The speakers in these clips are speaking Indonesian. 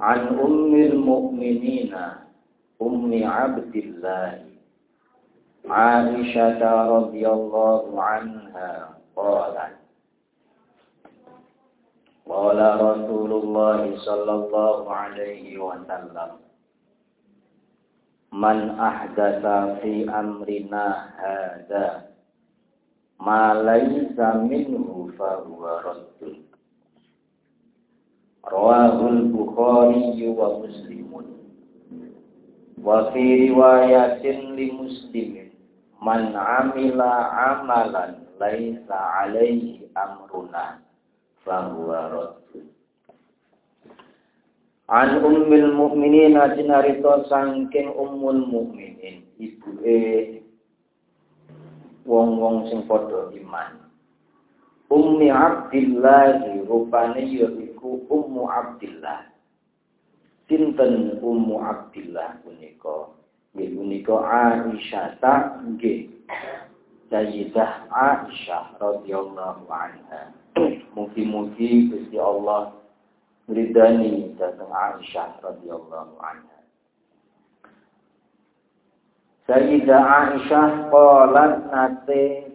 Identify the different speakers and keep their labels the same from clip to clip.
Speaker 1: An Ummil Mukminina Ummi Abdillah Aisyah radhiyallahu anha qalat Qala Rasulullah sallallahu alaihi wasallam Man ahdatha fi amrina hadha ma laysa minhu fa huwa raddun Rawahul Bukhari wa Muslimun Wa fi riwayatin li muslimin Man amila amalan laysa alaihi amruna fa huwa raddun An ummil mukminin ajinarito sangking ummul mukminin ibuke wong-wong sing padha iman. Ummi Abdillah rupane ya iku Abdillah. Sinten Ummu Abdillah punika? Nggih punika Aisyah ta nggih. Sayyidah Aisyah radhiyallahu anha. Mugi-mugi Gusti Allah ridani datang Aisyah radhiyallahu anha. Sayyidah Aisyah qalat nate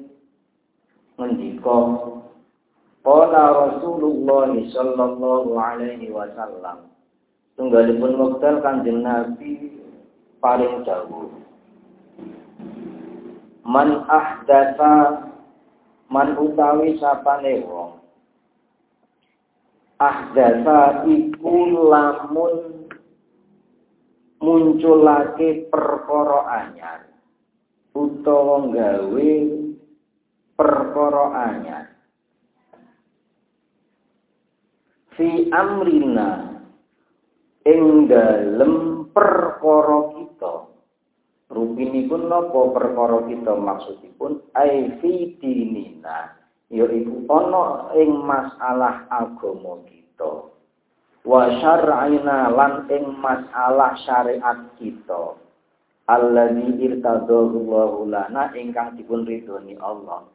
Speaker 1: ngendika Qala Rasulullah sallallahu alaihi wasallam. Tunggalipun wekdal Kanjeng Nabi paling dawuh Man ahdatsa man utawi sapane wong. Ahdasa iku lamun munculake perkara anyar utawa gawe perkara anyar fi amrina. Ing dalem perkara kita. Rupinipun napa perkara kita maksudipun? Ai fi dinina. Yaiku ana ing masalah agama kita. Wa syar'ina lan ing masalah syariat kita. Alladzi irtadallahu lana ingkang dipun ridhoni Allah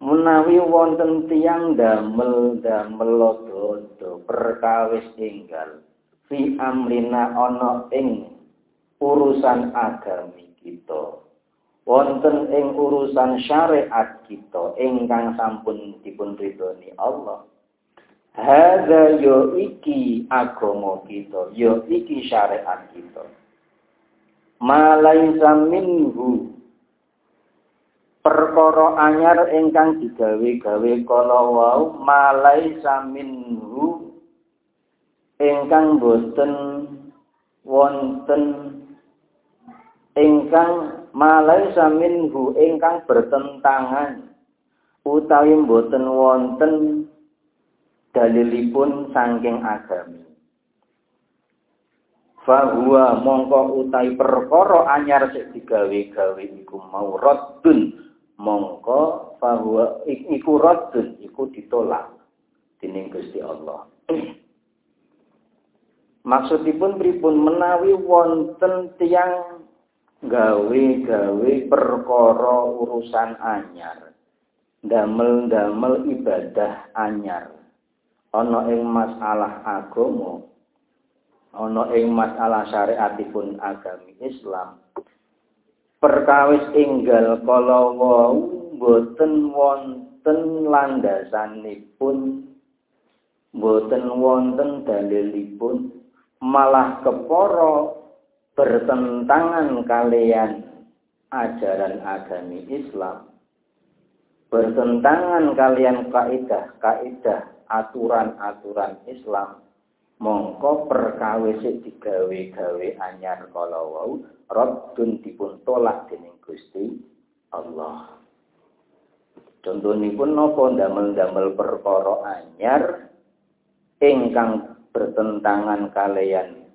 Speaker 1: menawi wonten tiyang damel damel dodo perkawis enggal fi amrina ana ing urusan agami kita wonten ing urusan syariat kita ingkang sampun dipun ridhoni Allah. Hadza yo iki agama kita, yo iki syariat kita. Malaisa minhu perkara anyar ingkang digawe-gawe kala wau malaisa minhu ingkang boten wonten ingkang malai saminhu ingkang bertentangan utawi boten wonten dalilipun saking agami. Fahuwa mongko utai perkara anyar sik digawe-gawe iku mau raddun mongko fahuwa iku raddun iku ditolak dening Gusti Allah. Maksudipun pripun? Menawi wonten tiang gawe-gawe perkara urusan anyar damel-damel ibadah anyar. Ana ing masalah agama ana ing masalah syariatipun agami Islam perkawis enggal kala wau boten wonten landasanipun. Boten wonten dalilipun. Malah keporo bertentangan kalian ajaran agami Islam. Bertentangan kalian kaidah-kaidah aturan-aturan Islam mongko perkawis digawe-gawe anyar kala wau raddun dipun tolak dening Gusti Allah. Contonipun napa damel-damel perkara anyar ingkang bertentangan kalian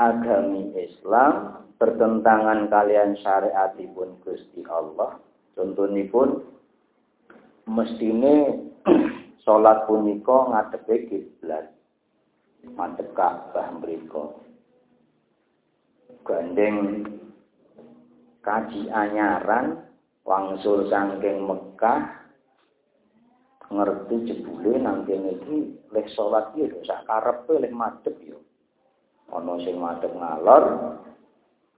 Speaker 1: agami Islam, bertentangan kalian syariatipun Gusti Allah. Contonipun mestine salat punika ngadepe kiblat madhep Ka'bah mriku. Gandeng kaji anyaran wangsul saking Mekah ngerti jebule nang kene iki leh salat iki lho karepe madhep yo. Ana sing ngalor,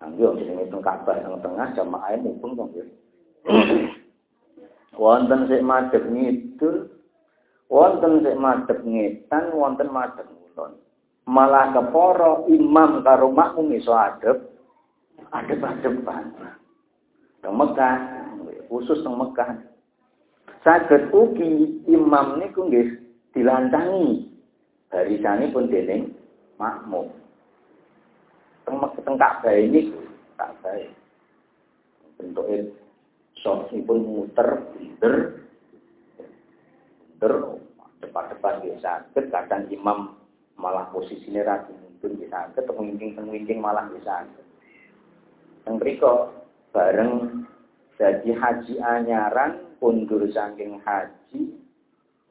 Speaker 1: nang yo jenenge teng Ka'bah teng tengah jamaah mumpung to nggih. Wonten sing madhep ngidul, wonten sing madhep ngetan, wonten madhep Malah keporo imam karo makmum iso adep adep-adepan. Teng Mekah, khusus teng Mekah. Saged ugi imam niku nggih dilantangi pun dening makmum. Teng teng Ka'bah ini Ka'bah. Bentuke sosipun muter, binder, binder, depan-depan biasa. Kadang imam malah posisinya rati mungkin bisa ketemu wingking wingking malah bisa yang berikut bareng jadi haji anyaran pundur saking haji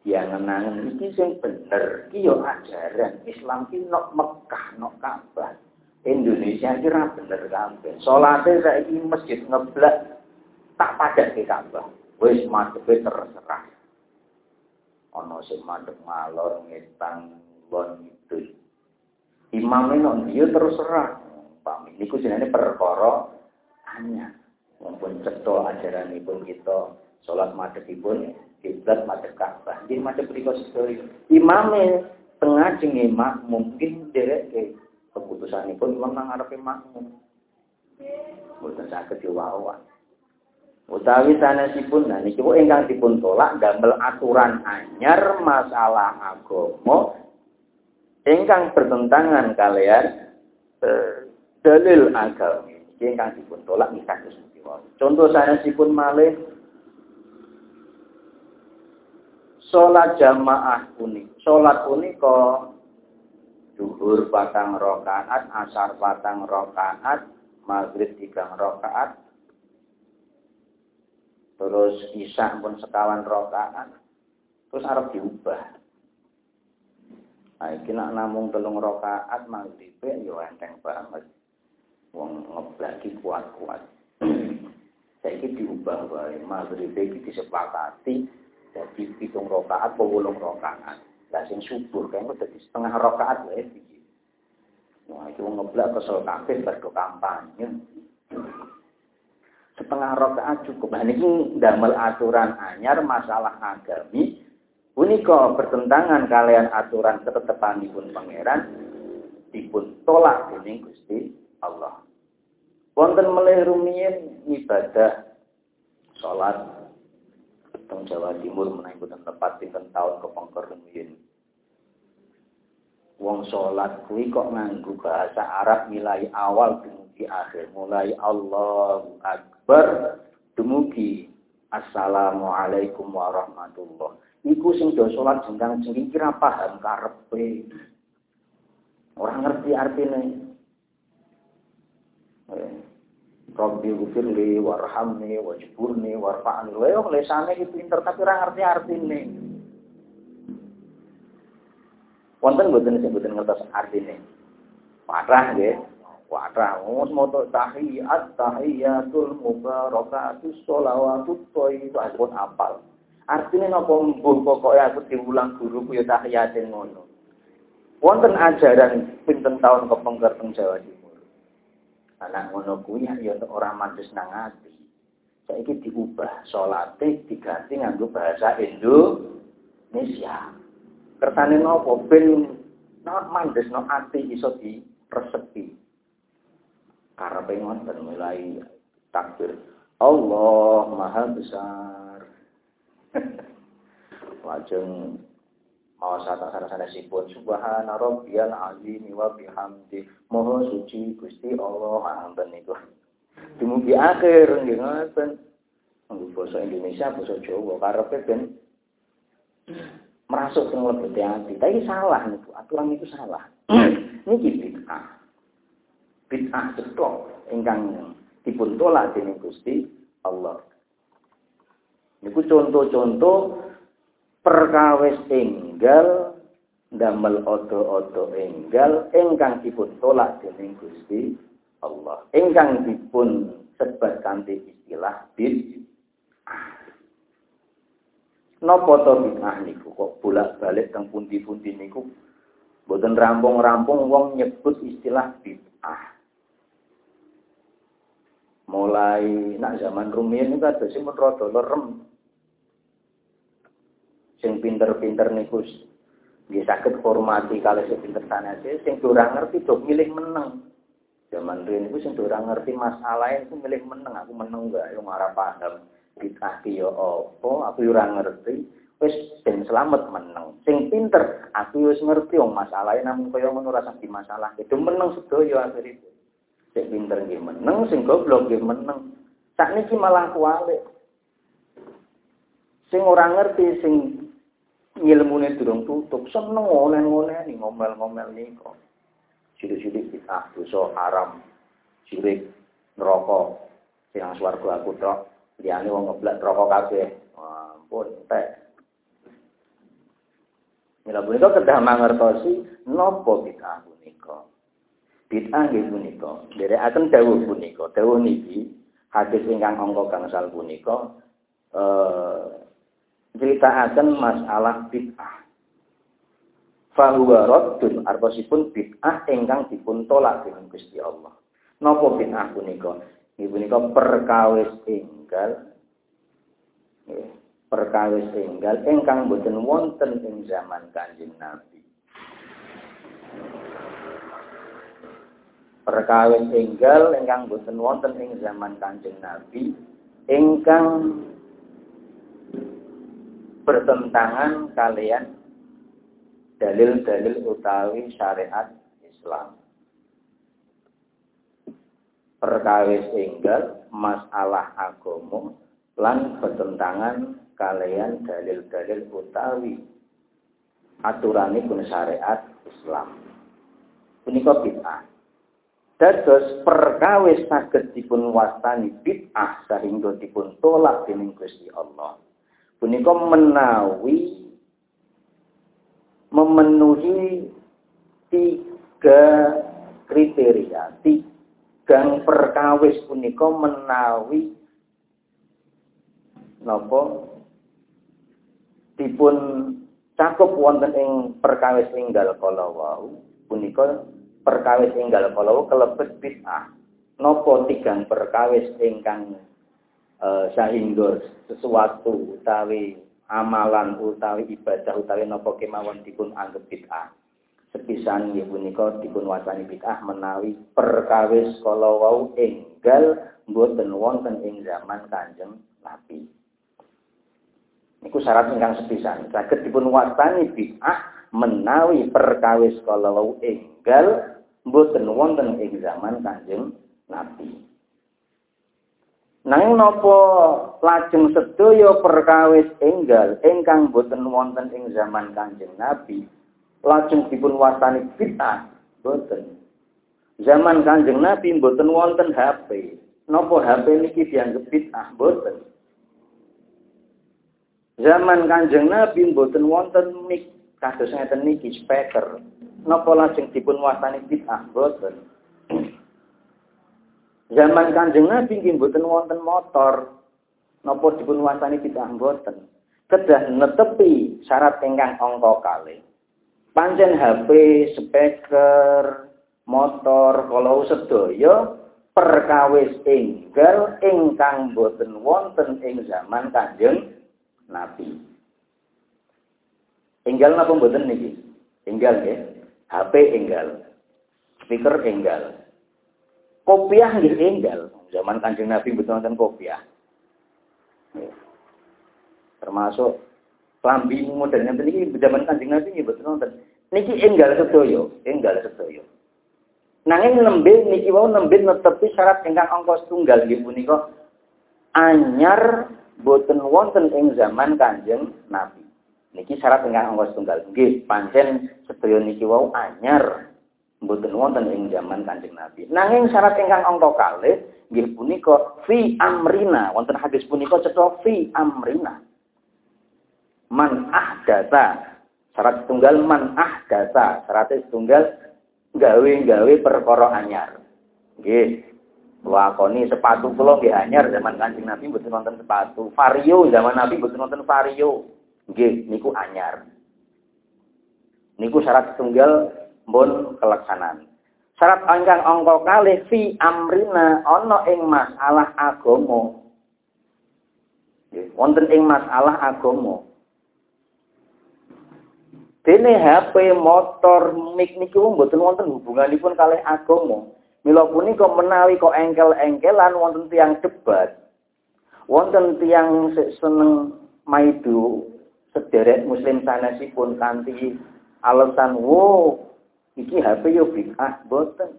Speaker 1: yang ngenangan iki sing bener iki yo ajaran. Islam ki nok Mekah nok Ka'bah Indonesia ki ra bener kabeh. Salate saiki masjid ngeblak tak padat ke Ka'bah wis madhepe terserah. Ana sing madhep ngalor ngetang bon. Imam ini dia terus. Paham ini jenenge perkara maupun ceto ajaran pun kita sholat madhep pun kiblat madhep Ka'bah. Jadi madhep mriku sedaya. Imame tengah jenenge mungkin derek ke keputusan pun imam nang ngarepe makmum. Boten saged diwawan. Utawi sanesipun nah niki ingkang dipun tolak damel aturan anyar masalah agama ingkang bertentangan kalian eh, dalil agami ingkang dipun tolak ing kados Contoh sanesipun malih salat jamaah unik. Salat punika duhur patang rakaat, asar patang rakaat, maghrib tiga rakaat, terus isya pun sekawan rakaat, terus arep diubah. Nah, iki nak namung telung rakaat maghrib yo enteng banget. Wong ngeblaki kuat-kuat. Saiki diubah wae maghrib iki disepakati dadi pitung rakaat apa wolung rakaat. Lah sing subuh kan dadi setengah rakaat wae iki. Wah, itu ngeblak kesel kabeh berdo kampanye. Setengah rakaat cukup. Nah, ini damel aturan anyar masalah agami Punika bertentangan kalian aturan ketetapan dipun pangeran dipun tolak dening Gusti Allah. Wonten melih rumiyin ibadah salat teng Jawa Timur menawi boten tepat pinten taun kepengker rumiyin. Wong salat kuwi kok nganggo bahasa Arab mulai awal dumugi akhir mulai Allahu Akbar dumugi Assalamualaikum warahmatullah iku sing do salat jengkang jengking kira paham karepe orang ngerti artinya eh, Rabbi gufirli warhamni wajburni warfa'ni lho lesane iki pinter tapi ora ngerti artine Wonten mboten sing mboten ngertos artine. Watrah nggih. Watrah mus moto tahiyat tahiyatul mubarakatus sholawatut thayyibah apal. Artinya napa mbuh pokoke aku diulang guruku ya tahiyatin ngono. Wonten ajaran pinten tahun kepengker teng Jawa Timur. Anak ngono kuwi ya ora mandhes nang ati. Saiki diubah salate diganti nganggo bahasa Indonesia kersane napa ben no ati iso diresepi karepe ngoten mulai takbir Allah maha besar lajeng mau sata sana sipun subhana rabbiyal azim wa bihamdi moho suci Gusti Allah wonten niku dumugi akhir nggih ngoten basa Indonesia basa Jawa karepe ben merasuk sing lebete ati. Tapi salah niku, aturan itu salah. niki bid'ah. Bid'ah cetok ingkang dipun tolak dening Gusti Allah. Niku contoh-contoh perkawis enggal damel odo-odo enggal ingkang dipun tolak dening Gusti Allah. Ingkang dipun sebat kanthi istilah bid'ah. Napa to bid'ah niku kok bolak-balik teng pundi-pundi niku boten rampung-rampung wong nyebut istilah bid'ah. Mulai nak zaman rumiyin niku ada sing rada lerem. Sing pinter-pinter niku nggih saged hormati kalih sing pinter sanase sing ora ngerti do milih meneng. Zaman riyen niku sing ora ngerti masalah itu milih meneng, aku meneng enggak yo ora paham bid'ah ki ya apa aku ora ngerti wis sing selamat meneng. Sing pinter aku wis ngerti wong masalahe namung kaya ngono rasa di masalah. Itu meneng sedaya akhire sing pinter nggih meneng sing goblok nggih meneng. Sakniki malah kualik sing ora ngerti sing ilmune durung tutup seneng oleh-oleh ngomel-ngomel niku sidik-sidik bid'ah dosa haram sirik neraka sing swarga aku tok liyane wong ngeblak rokok kabeh. Ampun, teh. Mila punika kedah mangertosi napa bid'ah punika. Bid'ah nggih punika, nderekaken dawuh punika. Dawuh niki hadis ingkang angka gangsal punika eh critakaken masalah bid'ah. Fahuwa raddun artosipun bid'ah ingkang dipun tolak dening Gusti Allah. Napa bid'ah punika? Ibu punika perkawis enggal perkawis enggal ingkang boten wonten ing zaman Kanjeng Nabi. Perkawis enggal ingkang boten wonten ing zaman Kanjeng Nabi ingkang bertentangan kalian dalil-dalil utawi syariat Islam perkawis enggal masalah agama lan bertentangan kalian dalil-dalil utawi pun syariat Islam. Punika bid'ah. Dados perkawis saged dipun wastani bid'ah sehingga dipun tolak dening Gusti Allah. Punika menawi memenuhi tiga kriteria, tiga perkawis punika menawi napa? Dipun cakup wonten ing perkawis enggal kala wau punika perkawis enggal kala wau kelebet bid'ah napa tigang perkawis ingkang sahingga sesuatu utawi amalan utawi ibadah utawi napa kemawon dipun anggap bid'ah sepisan nggih punika dipun wacani bid'ah menawi perkawis kala wau enggal mboten wonten ing zaman Kanjeng Nabi. Niku syarat ingkang sepisan. Saged dipun wastani bid'ah menawi perkawis kalau enggal mboten wonten ing zaman Kanjeng Nabi. Nanging napa lajeng sedaya perkawis enggal ingkang boten wonten ing zaman Kanjeng Nabi lajeng dipun wastani bid'ah boten. Zaman Kanjeng Nabi boten wonten HP. Napa HP niki dianggep bid'ah boten. Zaman Kanjeng Nabi boten wonten mik kados ngeten niki speaker. Napa lajeng dipun wastani bid'ah boten. Zaman Kanjeng Nabi nggih mboten wonten motor. Napa dipun wastani bid'ah mboten. Kedah netepi syarat ingkang angka kalih. Pancen HP, speaker, motor, kalau sedaya perkawis enggal ingkang boten wonten ing zaman Kanjeng Nabi. Enggal napa mboten niki? Enggal nggih. HP enggal. Speaker enggal. Kopiah nggih enggal. Zaman Kanjeng Nabi betul wonten kopiah. Termasuk klambi modern ngeten iki zaman Kanjeng Nabi nggih betul wonten. Niki enggal sedaya, enggal sedaya. Nanging nembe niki wau nembe netepi syarat ingkang angka setunggal nggih punika anyar boten wonten ing zaman Kanjeng Nabi. Niki syarat ingkang angka setunggal. Nggih, pancen sedaya niki wau anyar mboten wonten ing zaman Kanjeng Nabi. Nanging syarat ingkang angka kalih nggih punika fi amrina. Wonten hadis punika cetha fi amrina. Man ahdata. Syarat tunggal man ahdata. Syarat tunggal gawe-gawe perkara anyar. Nggih. Lakoni sepatu kula nggih anyar zaman Kanjeng Nabi mboten wonten sepatu. Vario zaman Nabi mboten wonten vario. Nggih, niku anyar. Niku syarat tunggal mbon kelaksanaan. Syarat ingkang angka kalih fi amrina ana ing masalah. Nggih, wonten ing masalah agama. Dene HP, motor, mik niku mboten wonten hubunganipun kalih agama. Mila punika menawi kok engkel-engkelan wonten tiang debat. Wonten tiang seneng maidu sederek muslim sanesipun kanthi alasan wo iki HP yo bid'ah boten.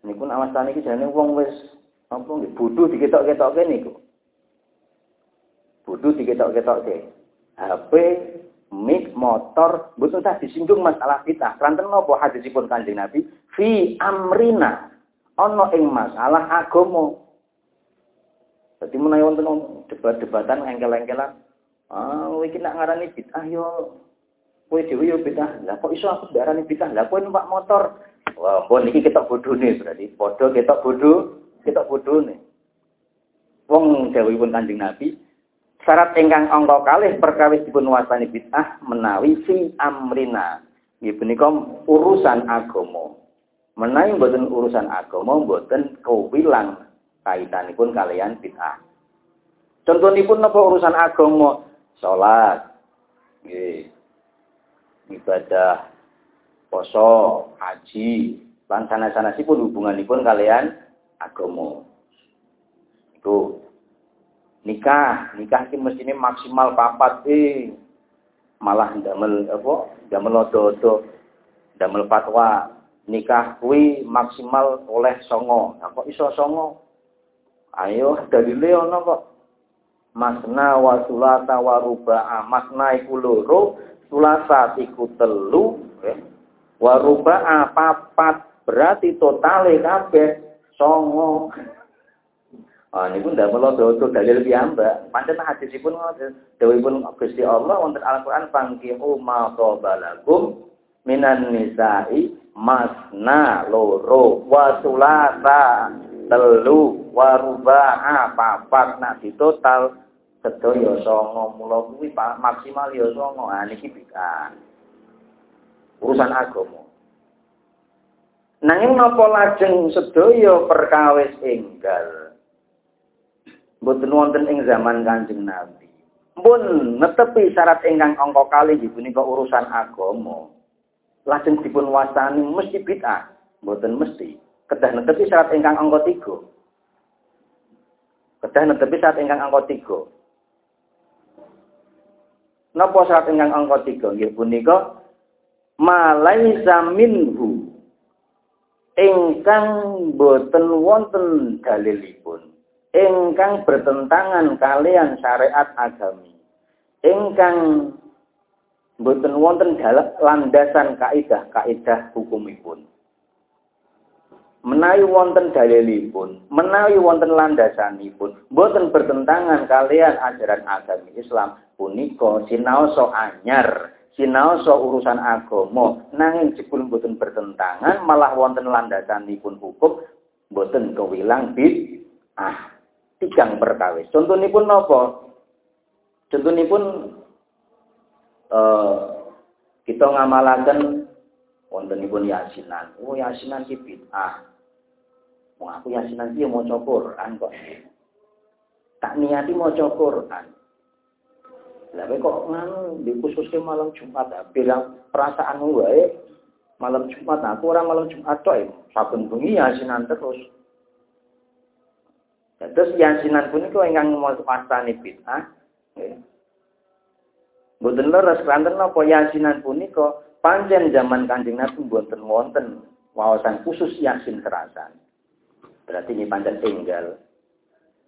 Speaker 1: Niku alasan iki jane wong wis apa nggih bodho diketok-ketokke niku. Bodho diketok-ketokke. HP, mik, motor, mboten tak disinggung masalah kita. Kranten napa hadisipun Kanjeng Nabi? Fi amrina. Ana ing masalah agama. Dadi menawi wonten debat-debatan engkel-engkelan, ah iki nak ngarani bid'ah yo Kowe dhewe yo bid'ah. Lah kok iso aku darani bid'ah? Lah kowe numpak motor. Wah, pun iki ketok bodhone berarti. Padha ketok bodho, ketok bodhone. Wong dawuhipun Kanjeng Nabi, syarat ingkang angka kalih perkawis dipun wasani bid'ah menawi fi amrina. Nggih punika urusan agama. Menawi mboten urusan agama mboten kewilang kaitanipun kalian bid'ah. Contohipun napa urusan agama? Salat. Nggih ibadah poso, haji, lan sanes-sanesipun hubunganipun kalian agama. Itu nikah, nikah iki mestine maksimal papat eh malah ndamel apa? Ndamel odo-odo, ndamel fatwa nikah kuwi maksimal oleh songo. Kok iso songo? Ayo dalile ana kok. Masna wa sulata wa ruba'a. Masna iku loro, sulasa iku telu ya. waruba papat berarti totale kabeh songo Ah niku ndamel dodo dalil piyambak. Pancen hadisipun dawuhipun Gusti Allah wonten Al-Qur'an fangkihu ma qabalakum minan nisa'i masna loro wa sulasa telu wa ruba'a papat nak ditotal sedaya songo mula kuwi maksimal ya songo ah niki bid'ah urusan agama. Nanging napa lajeng sedaya perkawis enggal? Mboten wonten ing zaman Kanjeng Nabi. Pun netepi syarat ingkang angka kali punika urusan agama. Lajeng dipun wasani mesti bid'ah. Mboten mesti. Kedah netepi syarat ingkang angka 3 kedah netepi syarat ingkang angka 3 Napa syarat ingkang angka 3 nggih punika malaisa minhu ingkang boten wonten dalilipun ingkang bertentangan kalian syariat agami ingkang boten wonten landasan kaidah-kaidah hukumipun menawi wonten dalilipun menawi wonten landasanipun boten bertentangan kalian ajaran agami Islam punika sinaosa anyar sinaosa urusan agama nanging jebul boten bertentangan malah wonten landasanipun hukum boten kewilang bid ah tigang perkawis. Contonipun napa? Contonipun eh kita ngamalaken wontenipun yasinan. Oh yasinan ki bid'ah. Wong aku yasinan ki maca Quran kok. Tak niati maca Quran. Lah kok nganu dikhususke malam Jumat ah, bilang perasaan wae malam Jumat aku orang malam Jumat tok ya. saben bengi yasinan terus. Terus yasinan punika ingkang wastani bid'ah. Nggih. Mboten leres kanten napa yasinan punika pancen zaman Kanjeng Nabi mboten wonten wawasan khusus yasin kerasan. Berarti ini pancen tinggal.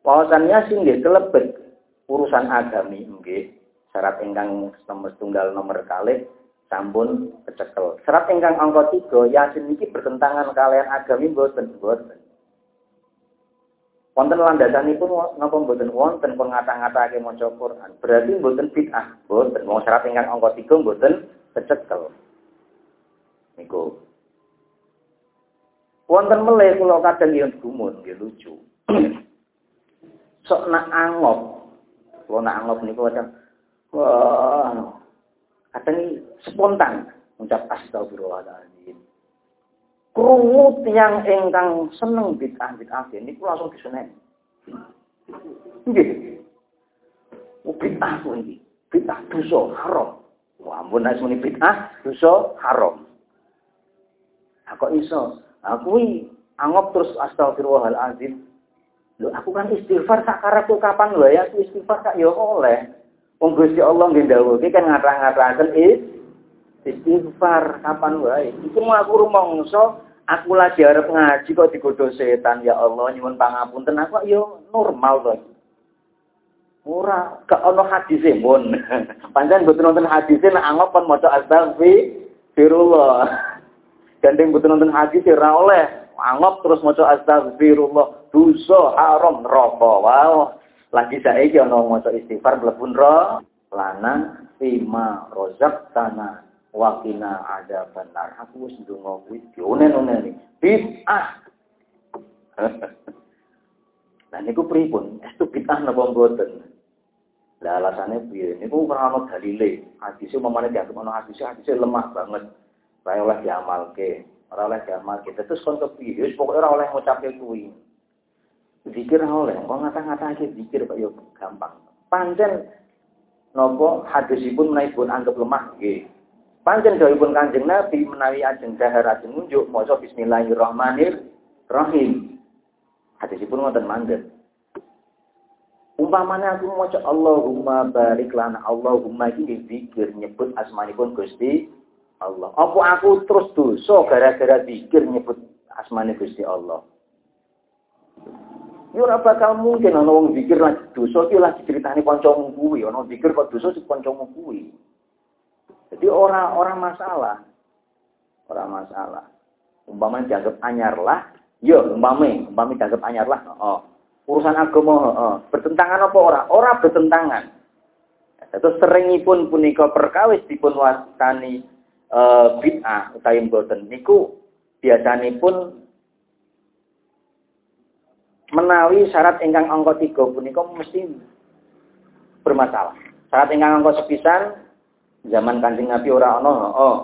Speaker 1: Wawasan yasin nggih kelebet urusan agami nggih. Syarat ingkang nomor tunggal nomor kali sampun kecekel. Syarat ingkang angka tiga yasin iki bertentangan kalian agami mboten mboten. Wonten landasanipun napa mboten wonten pengata-ngatake maca Quran. Berarti mboten bid'ah, mboten. Wong syarat ingkang angka 3 mboten kecekel. Niku. Wonten meleh kula kadang yen gumun nggih lucu. Sok nak angop. Kula nak angop niku kadang wah kadang spontan ngucap astagfirullahaladzim krungu yang ingkang seneng bid'ah bid'ah ini langsung diseneni. Nggih. Oh, bid'ah ku iki. Bid'ah dosa haram. Wah, ampun nek muni bid'ah dosa haram. Aku iso. Aku anggap terus astagfirullahalazim. Lho aku kan istighfar sak karepku kapan wae aku istighfar kak ya oleh. Wong Gusti Allah nggih dawuhe kan ngarang-ngarangaken istighfar kapan wae. Iku mau aku rumangsa aku lagi arep ngaji kok digodho setan ya Allah nyuwun pangapunten aku yo normal to. Ora gak ono hadise mun. Pancen mboten nonton hadise nek anggap kon maca astagfirullah. Gandeng mboten nonton hadis ora oleh. Anggap terus maca astagfirullah. Dosa haram neraka. Wow. Lagi saiki ono maca istighfar mlebu neraka lanang fima rozak tanah wakina ada benar aku wis ndonga kuwi dionen-onen bid'ah Nah niku pripun? Estu bid'ah napa mboten? Lah alasane piye? Niku ora ana dalile. Hadise mamane dianggap ana hadise, hadise lemah banget. Ora oleh diamalke, ora oleh diamalke. Terus kon kepiye? Wis pokoke ora oleh ngucapke kuwi. Zikir oleh, kok ngata-ngatake zikir kok yo gampang. Pancen nopo hadisipun menawi anggap lemah nggih. Pancen dawuhipun Kanjeng Nabi menawi ajeng dahar ajeng nunjuk maca bismillahirrahmanirrahim. Hadisipun ngoten mangget. Umpamanya aku maca Allahumma barik lana Allahumma iki zikir nyebut asmanipun Gusti Allah. Apa aku terus dosa gara-gara zikir nyebut asmane Gusti Allah? Yo ora bakal mungkin ana wong zikir lagi dosa iki lagi critani kancamu kuwi, ana zikir kok dosa sing kancamu kuwi. Jadi orang-orang masalah. Orang masalah. Umpama dianggap anyar lah. Yo, umpama, umpama dianggap anyar lah. Oh. Urusan agama, oh. bertentangan apa orang? Orang bertentangan. Terus seringipun punika perkawis dipun wastani e, bid'ah utawi mboten niku biasanipun menawi syarat ingkang angka tiga punika mesti bermasalah. Syarat ingkang angka sepisan Zaman Kanjeng Nabi ora ana, heeh.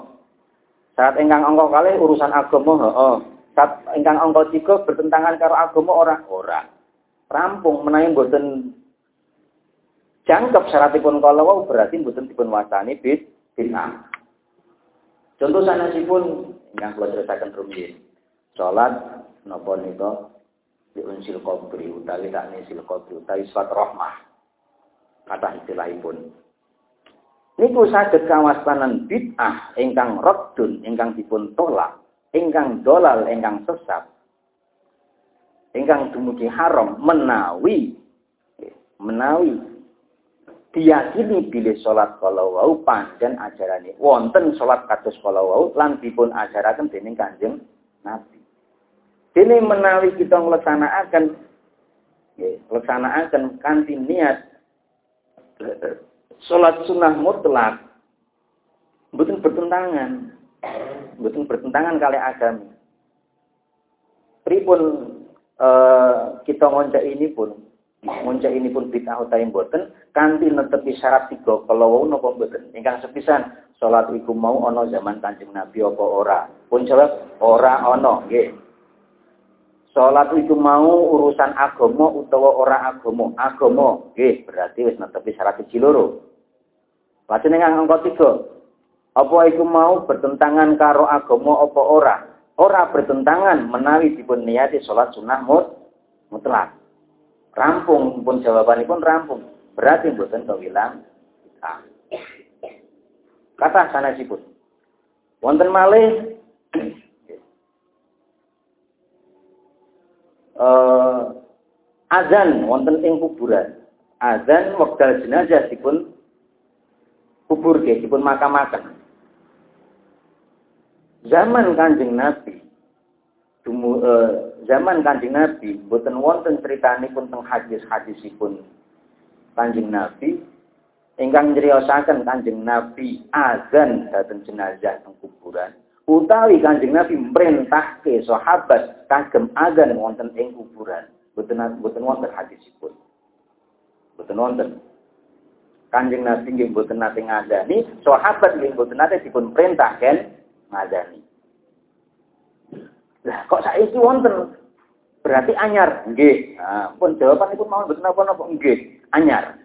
Speaker 1: Saat ingkang angka kalih urusan agama, heeh. Saat ingkang angka tiga bertentangan karo agama ora, ora. Rampung menawi mboten jangkep syaratipun kala wau berarti mboten dipun wastani bid bid'ah. Contoh sanesipun ingkang kula ceritaken rumiyin. Salat napa nika diunsil kubri utawi tak nisil kubri utawi sifat rahmah. Kata istilahipun. niku saged kawastanan bid'ah ingkang raddun ingkang dipun tolak ingkang dolal ingkang sesat ingkang dumugi haram menawi menawi diyakini bilih salat kala wau panjen ajarane wonten salat kados kala wau lan dipun ajaraken dening Kanjeng Nabi. Dene menawi kita nglaksanakaken nggih, nglaksanakaken kanthi niat salat sunnah mutlak mboten bertentangan. Mboten bertentangan kali agami. Pripun eh, kita ngoncak ini pun Muncak ini pun bid'ah utawi mboten kanthi netepi syarat tiga kalau wau napa mboten. Ingkang sepisan salat iku mau ana zaman Kanjeng Nabi apa ora? Pun jawab ora ana, nggih. Salat iku mau urusan agama utawa ora agama? Agama, nggih, berarti wis netepi syarat siji loro. Lajeng ing angka tiga. Apa iku mau bertentangan karo agama apa ora? Ora bertentangan menawi dipun niati salat sunah mutlak. Rampung pun jawaban pun rampung. Berarti mboten kawilang ah. Kata sanesipun. Wonten malih uh, azan wonten ing kuburan. Azan wekdal jenazah dipun kubur ke, dipun makam-makam. Zaman Kanjeng Nabi dumu, uh, zaman Kanjeng Nabi boten wonten critanipun teng hadis-hadisipun Kanjeng Nabi. Ingkang nyriyosaken Kanjeng Nabi azan dhateng jenazah teng kuburan. Utawi Kanjeng Nabi merintahke sahabat kagem azan wonten ing kuburan. Boten boten wonten hadisipun. Boten wonten. Kanjeng Nabi nggih boten nate ngazani sahabat nggih boten nate dipun perintahkan ngazani lah kok saiki wonten? Berarti anyar. Nggih. Nah, pun jawaban iku mau mboten napa-napa nggih, anyar.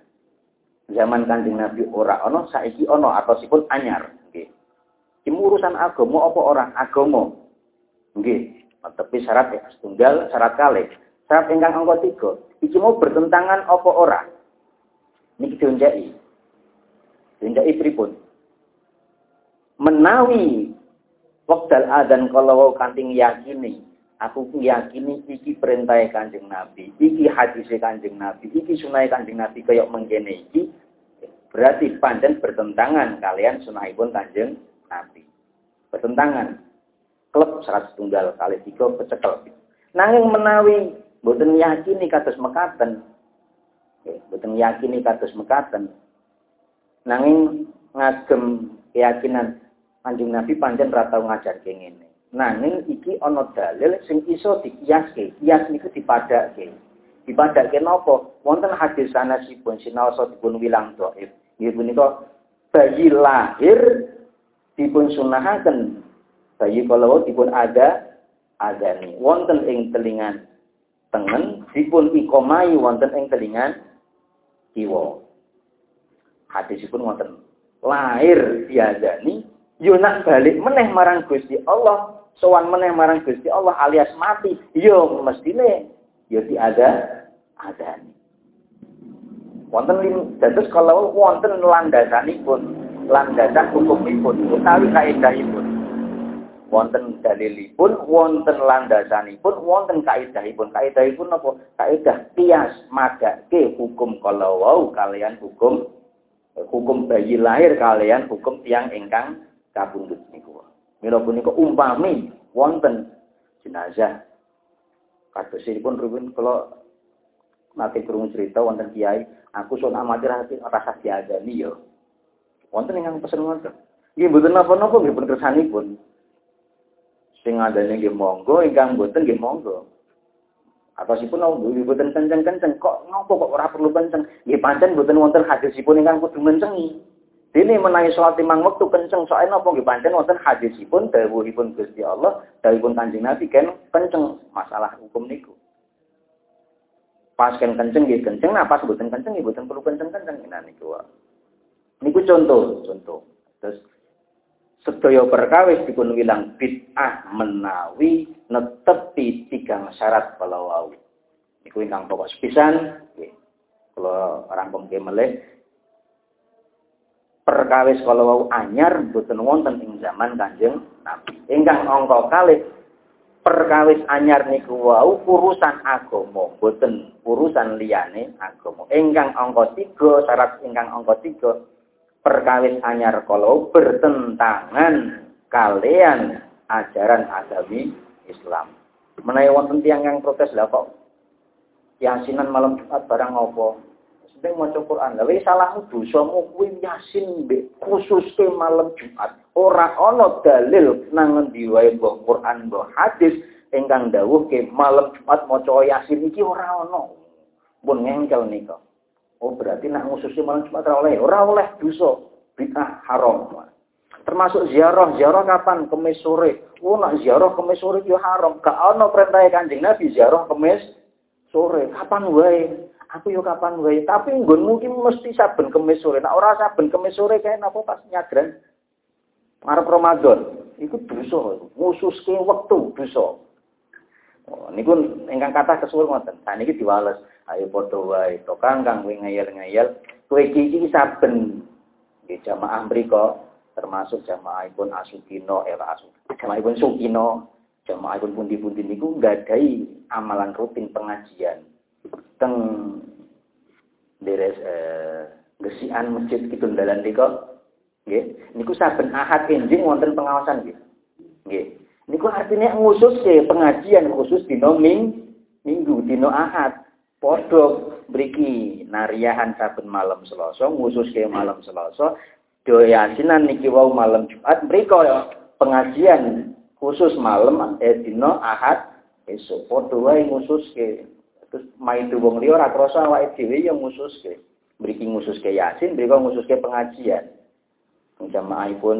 Speaker 1: Zaman Kanjeng Nabi ora ana, saiki ana sipun anyar. Nggih. Iki urusan agama apa orang Agama. Nggih. Tapi syarat ya, tunggal, syarat kali. Syarat ingkang angka tiga. Iki mau bertentangan apa ora? Niki diunjai. Diunjai pripun? Menawi Wekdal adan kalau kanting yakini, aku yakini iki perintah Kanjeng Nabi, iki hadis Kanjeng Nabi, iki sunai Kanjeng Nabi kayak mengkene iki berarti panjang bertentangan kalian sunahipun Kanjeng Nabi. Bertentangan. Klub serat tunggal kali tiga pecekel. Nanging menawi boten yakini kados mekaten. Boten yakini kados mekaten. Nanging ngagem keyakinan Kanjeng Nabi pancen ra tau ngajarke ngene. Nanging iki ana dalil sing iso dikiyaske. Kias niku dipadake. Dipadake napa? Wonten hadis sanesipun sinaosa dipun wilang dhaif. Nggih punika bayi lahir dipun sunahaken. Bayi kalau dipun ada adani. Wonten ing telingan tengen dipun ikomai wonten ing telingan kiwa. Hadisipun wonten lahir diadani yo nak balik meneh marang Gusti Allah, sowan meneh marang Gusti Allah alias mati, yo mestine yo diada adani. Wonten lim dados kalau wonten landasanipun, landasan hukumipun utawi kaidahipun. Wonten dalilipun, wonten landasanipun, wonten kaidahipun. Kaidahipun apa? Kaidah kias magake hukum kalau wau kalian hukum hukum bayi lahir kalian hukum tiang ingkang kabundut niku. Mila punika umpami wonten jenazah kadosipun ruwin kula nate krungu cerita wonten kiai, aku son amati rasa diadani yo. Wonten ingkang pesen wonten. Nggih mboten napa-napa nggih pun kersanipun. Sing adane nggih monggo, ingkang mboten nggih monggo. Atau sipun mboten kenceng-kenceng kok ngopo kok ora perlu kenceng. Nggih pancen mboten wonten hadisipun ingkang kudu ngencengi. Dene menawi salat limang wektu kenceng soalnya napa nggih pancen wonten hadisipun dawuhipun Gusti Allah, dawuhipun Kanjeng Nabi kan kenceng masalah hukum niku. Pas kan kenceng nggih kenceng, nah pas kenceng mboten perlu kenceng-kenceng nah niku. Niku contoh, contoh. Terus sedaya perkawis dipun wilang bid'ah menawi netepi tigang syarat kalau. Niku ingkang pokok sepisan nggih. Kula rangkum perkawis kalau wau anyar boten wonten ing zaman Kanjeng Nabi. Ingkang angka kalih perkawis anyar niku wau urusan agama, boten urusan liyane agama. Ingkang angka 3 syarat ingkang angka 3 perkawis anyar kalau bertentangan kalian ajaran agami Islam. Menawi wonten tiyang yang protes lah kok yasinan malam Jumat barang apa? Sing maca Quran. Lha salahmu dosamu kuwi Yasin mbek khusus ke malam Jumat. Ora ana dalil nang ngendi wae Quran mbok hadis ingkang dawuh ke malam Jumat maca Yasin iki ora ana. Pun ngengkel nika. Oh berarti nak ngususi malam Jumat ora oleh, ora oleh dosa bid'ah haram. Termasuk ziarah, ziarah kapan? Kemis sore. Oh nak ziarah kemis sore yo haram. Gak ana perintah Kanjeng Nabi ziarah kemis sore. Kapan wae? Aku yo kapan wae, tapi nggon mungkin mesti saben kemis sore. Nek ora saben kemis sore kae napa pas nyadran ngarep Ramadan. Iku dosa, ngususke wektu dosa. Oh, niku ingkang kathah kesuwun ngoten. Saniki diwales. Ayo padha wae, to Kang kang kowe ngayal-ngayal, kowe iki saben nggih jamaah mriku termasuk jamaahipun Asukino era Asuk. Jamaahipun Sukino, jamaahipun pundi-pundi niku nggadahi amalan rutin pengajian teng deres eh, gesian masjid dalan niku nggih. Niku saben ahad enjing wonten pengawasan nggih. Nggih. Niku artinya ngusus ke pengajian khusus dino ming, minggu dino ahad. Padha mriki nariahan saben malam Selasa ngusus ke malam Selasa doyasinan niki wau malam Jumat mriko ya pengajian khusus malam eh dino ahad esuk. Padha wae ngususke Terus main wong liya ora krasa awake dhewe yang ngususke. Mriki ngususke Yasin, mriko ngususke pengajian. Jamaahipun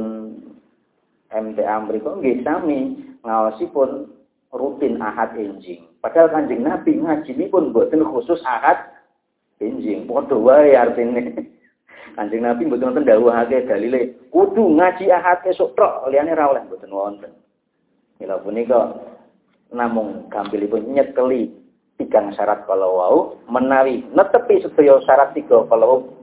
Speaker 1: MTA mriko nggih sami ngaosipun rutin ahad enjing. Padahal Kanjeng Nabi ngajinipun mboten khusus ahad enjing. Padha wae artine. Kanjeng Nabi mboten wonten dawuhake dalile kudu ngaji ahad esuk tok, liyane ra oleh mboten wonten. Mila punika namung gampilipun nyekeli tigang syarat kalau wau menawi netepi sedaya syarat tiga kalau